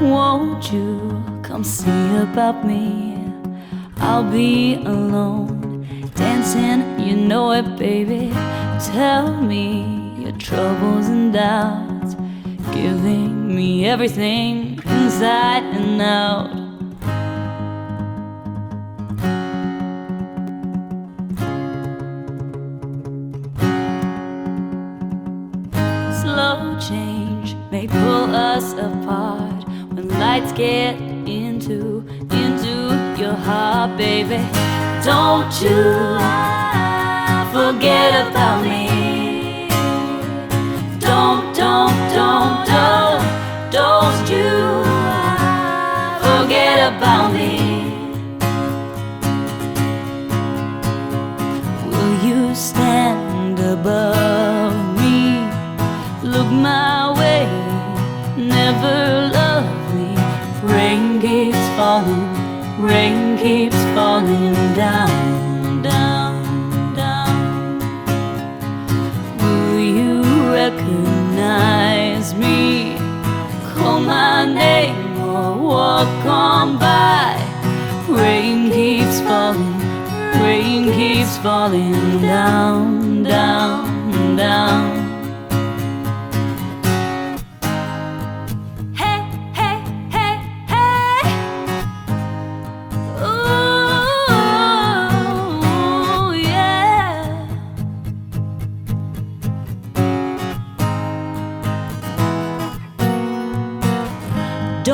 Won't you come see about me? I'll be alone, dancing, you know it, baby. Tell me your troubles and doubts, giving me everything inside and out. Slow change may pull us apart lights get into into your heart, baby. Don't you forget about me. Don't, don't, don't, don't, don't you forget about me. Will you stand above me? Look my way, never lovely. Rain keeps falling, rain keeps falling down, down, down. Will you recognize me? Call my name or walk on by. Rain keeps falling, rain keeps falling down, down, down.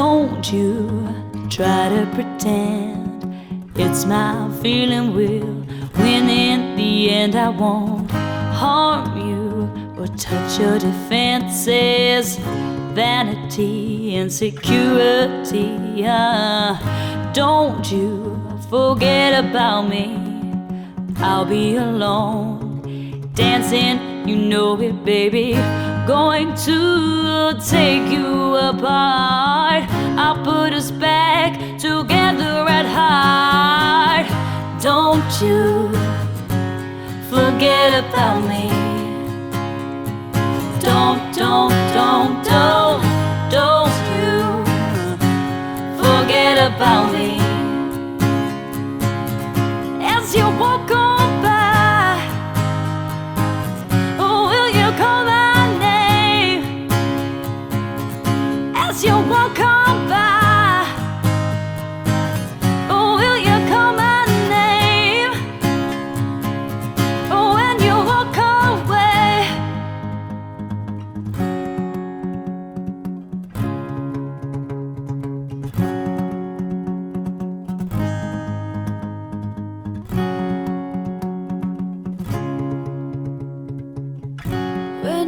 Don't you try to pretend it's my feeling will win in the end. I won't harm you or touch your defenses, vanity, insecurity. Ah, don't you forget about me. I'll be alone, dancing, you know it, baby. Going to take you apart. I'll put us back together at heart. Don't you forget about me. Don't, don't, don't, don't,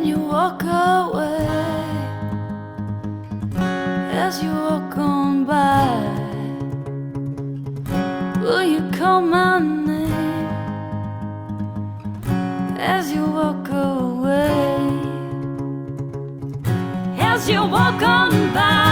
when you walk away, as you walk on by, will you call my name? As you walk away, as you walk on by.